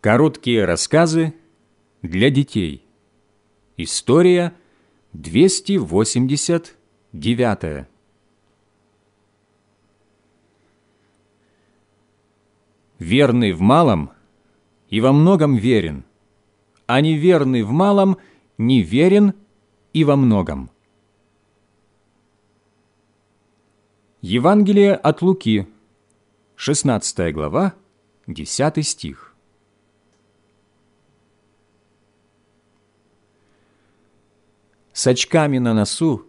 Короткие рассказы для детей. История 289. Верный в малом и во многом верен, а неверный в малом неверен и во многом. Евангелие от Луки, 16 глава, 10 стих. С очками на носу,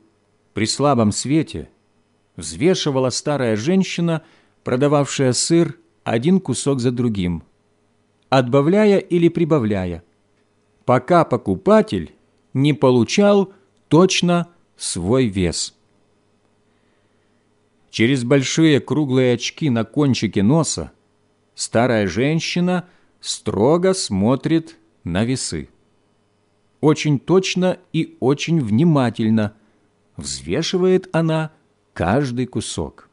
при слабом свете, взвешивала старая женщина, продававшая сыр один кусок за другим, отбавляя или прибавляя, пока покупатель не получал точно свой вес. Через большие круглые очки на кончике носа старая женщина строго смотрит на весы очень точно и очень внимательно взвешивает она каждый кусок.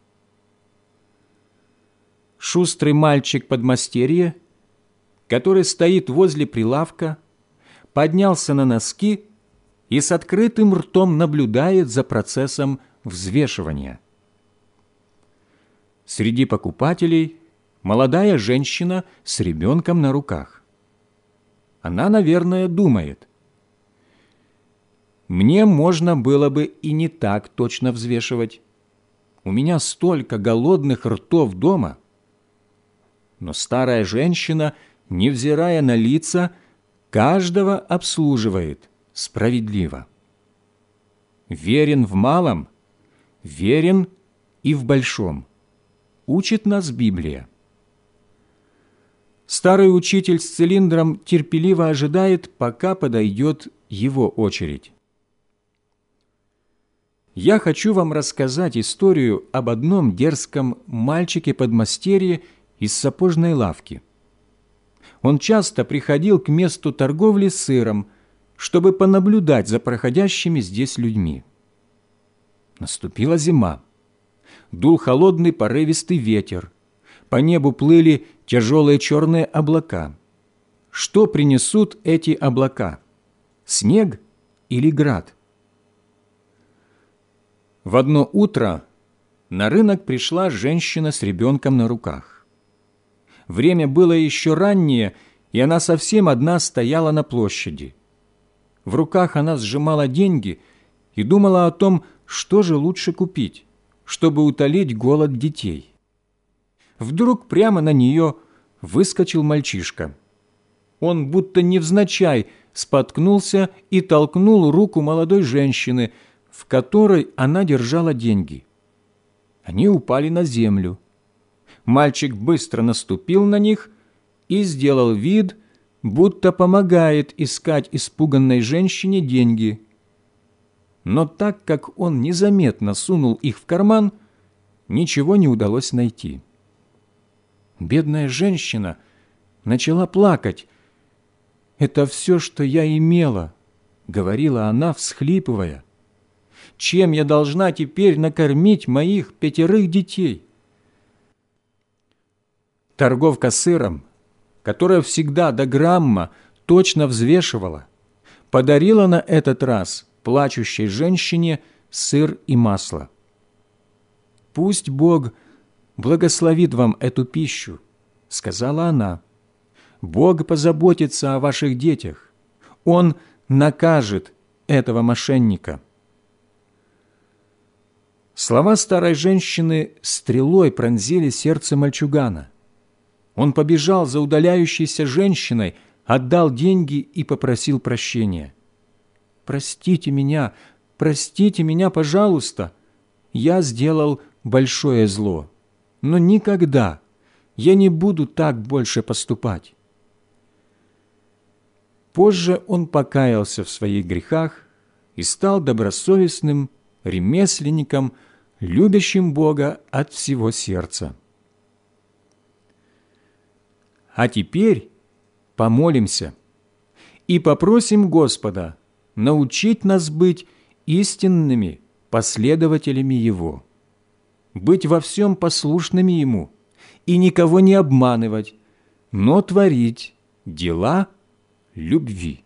Шустрый мальчик подмастерье, который стоит возле прилавка, поднялся на носки и с открытым ртом наблюдает за процессом взвешивания. Среди покупателей молодая женщина с ребенком на руках. Она, наверное, думает – мне можно было бы и не так точно взвешивать. У меня столько голодных ртов дома. Но старая женщина, невзирая на лица, каждого обслуживает справедливо. Верен в малом, верен и в большом. Учит нас Библия. Старый учитель с цилиндром терпеливо ожидает, пока подойдет его очередь я хочу вам рассказать историю об одном дерзком мальчике-подмастерье из сапожной лавки. Он часто приходил к месту торговли сыром, чтобы понаблюдать за проходящими здесь людьми. Наступила зима. Дул холодный порывистый ветер. По небу плыли тяжелые черные облака. Что принесут эти облака? Снег или град? В одно утро на рынок пришла женщина с ребенком на руках. Время было еще раннее, и она совсем одна стояла на площади. В руках она сжимала деньги и думала о том, что же лучше купить, чтобы утолить голод детей. Вдруг прямо на нее выскочил мальчишка. Он будто невзначай споткнулся и толкнул руку молодой женщины – в которой она держала деньги. Они упали на землю. Мальчик быстро наступил на них и сделал вид, будто помогает искать испуганной женщине деньги. Но так как он незаметно сунул их в карман, ничего не удалось найти. Бедная женщина начала плакать. «Это все, что я имела», — говорила она, всхлипывая чем я должна теперь накормить моих пятерых детей? Торговка сыром, которая всегда до грамма точно взвешивала, подарила на этот раз плачущей женщине сыр и масло. «Пусть Бог благословит вам эту пищу», — сказала она. «Бог позаботится о ваших детях. Он накажет этого мошенника». Слова старой женщины стрелой пронзили сердце мальчугана. Он побежал за удаляющейся женщиной, отдал деньги и попросил прощения. «Простите меня, простите меня, пожалуйста. Я сделал большое зло, но никогда я не буду так больше поступать». Позже он покаялся в своих грехах и стал добросовестным ремесленником – любящим Бога от всего сердца. А теперь помолимся и попросим Господа научить нас быть истинными последователями Его, быть во всем послушными Ему и никого не обманывать, но творить дела любви.